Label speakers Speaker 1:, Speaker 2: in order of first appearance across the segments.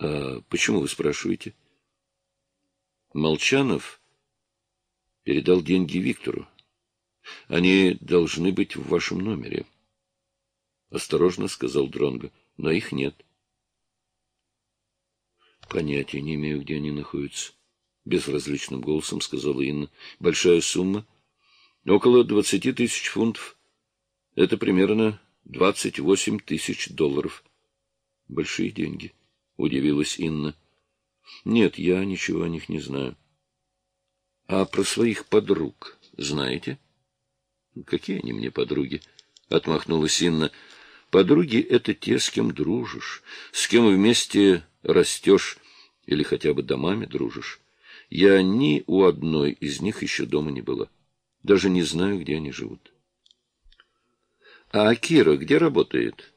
Speaker 1: А почему вы спрашиваете? Молчанов передал деньги Виктору. Они должны быть в вашем номере. Осторожно сказал Дронго, но их нет. Понятия не имею, где они находятся. Безразличным голосом сказала Инна. Большая сумма. Около двадцати тысяч фунтов. Это примерно двадцать восемь тысяч долларов. Большие деньги, удивилась Инна. Нет, я ничего о них не знаю. А про своих подруг знаете? Какие они мне подруги? Отмахнулась Инна. Подруги — это те, с кем дружишь, с кем вместе растешь или хотя бы домами дружишь. Я ни у одной из них еще дома не была. Даже не знаю, где они живут. А Акира где работает?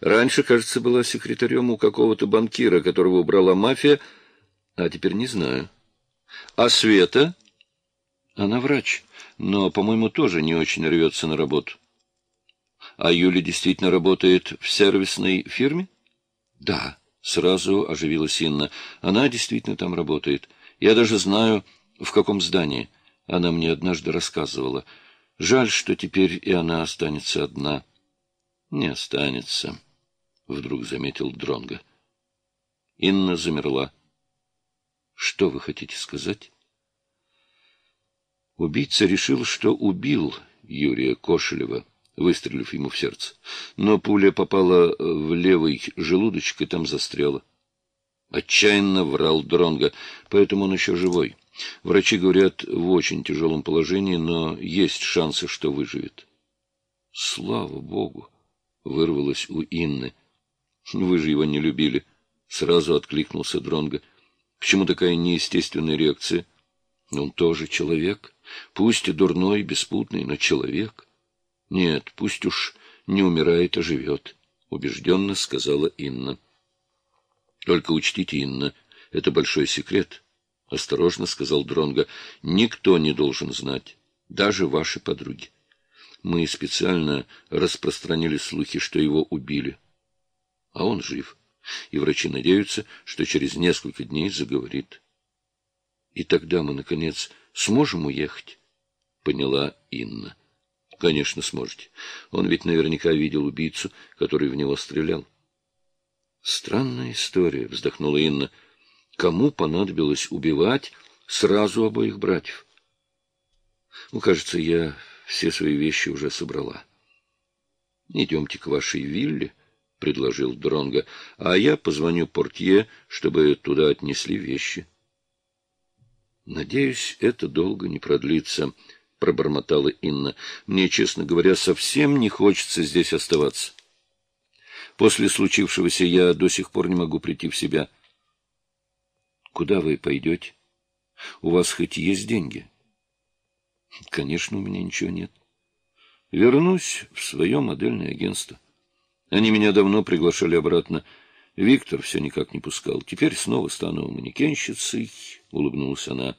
Speaker 1: Раньше, кажется, была секретарем у какого-то банкира, которого убрала мафия, а теперь не знаю. А Света? Она врач, но, по-моему, тоже не очень рвется на работу. А Юля действительно работает в сервисной фирме? Да, сразу оживилась Инна. Она действительно там работает. Я даже знаю, в каком здании. Она мне однажды рассказывала. Жаль, что теперь и она останется одна. Не останется, вдруг заметил Дронга. Инна замерла. Что вы хотите сказать? Убийца решил, что убил Юрия Кошелева, выстрелив ему в сердце. Но пуля попала в левый желудочек и там застряла. Отчаянно врал Дронга, поэтому он еще живой. Врачи говорят, в очень тяжелом положении, но есть шансы, что выживет. Слава Богу! Вырвалось у Инны. Вы же его не любили. Сразу откликнулся Дронга. Почему такая неестественная реакция? Он тоже человек. Пусть и дурной, беспутный, но человек. Нет, пусть уж не умирает, а живет, — убежденно сказала Инна. Только учтите, Инна, это большой секрет, — осторожно сказал Дронга. Никто не должен знать, даже ваши подруги. Мы специально распространили слухи, что его убили. А он жив, и врачи надеются, что через несколько дней заговорит. И тогда мы, наконец, сможем уехать, — поняла Инна. — Конечно, сможете. Он ведь наверняка видел убийцу, который в него стрелял. Странная история, вздохнула Инна. Кому понадобилось убивать сразу обоих братьев? Ну, кажется, я все свои вещи уже собрала. Идемте к вашей вилле, предложил Дронга, а я позвоню портье, чтобы туда отнесли вещи. Надеюсь, это долго не продлится, пробормотала Инна. Мне, честно говоря, совсем не хочется здесь оставаться. После случившегося я до сих пор не могу прийти в себя. Куда вы пойдете? У вас хоть есть деньги? Конечно, у меня ничего нет. Вернусь в свое модельное агентство. Они меня давно приглашали обратно. Виктор все никак не пускал. Теперь снова стану манекенщицей, — улыбнулась она.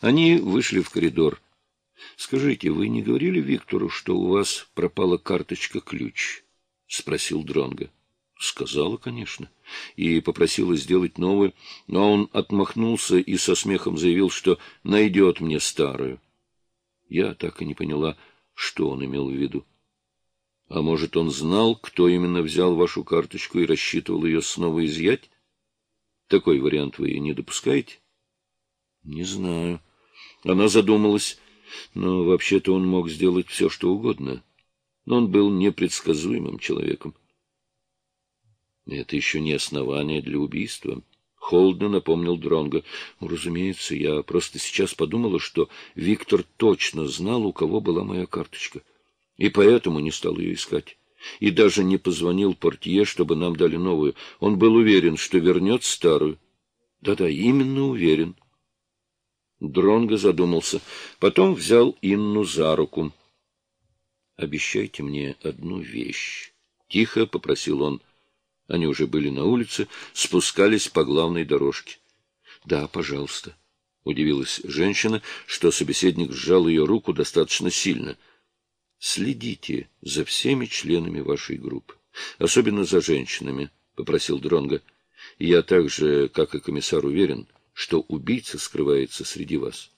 Speaker 1: Они вышли в коридор. — Скажите, вы не говорили Виктору, что у вас пропала карточка-ключ? — спросил Дронга. Сказала, конечно, и попросила сделать новую, но он отмахнулся и со смехом заявил, что найдет мне старую. Я так и не поняла, что он имел в виду. А может, он знал, кто именно взял вашу карточку и рассчитывал ее снова изъять? Такой вариант вы не допускаете? Не знаю. Она задумалась, но вообще-то он мог сделать все, что угодно но он был непредсказуемым человеком. Это еще не основание для убийства. Холодно напомнил Дронго. Ну, разумеется, я просто сейчас подумала, что Виктор точно знал, у кого была моя карточка, и поэтому не стал ее искать. И даже не позвонил портье, чтобы нам дали новую. Он был уверен, что вернет старую. Да-да, именно уверен. Дронго задумался. Потом взял Инну за руку обещайте мне одну вещь. Тихо попросил он. Они уже были на улице, спускались по главной дорожке. — Да, пожалуйста. Удивилась женщина, что собеседник сжал ее руку достаточно сильно. — Следите за всеми членами вашей группы, особенно за женщинами, — попросил Дронга. Я так же, как и комиссар, уверен, что убийца скрывается среди вас.